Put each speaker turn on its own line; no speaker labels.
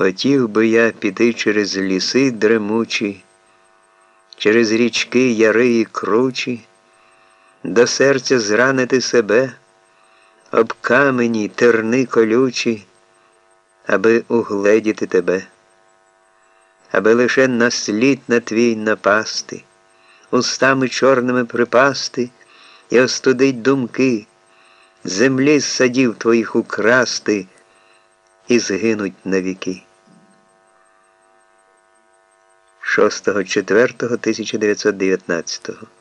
Хотів би я піти через ліси дремучі, через річки яри і кручі, до серця зранити себе, об камені терни колючі, аби угледіти тебе, аби лише на слід на твій напасти, устами чорними припасти і остудить думки, землі з садів твоїх украсти і згинуть навіки. 6.4.1919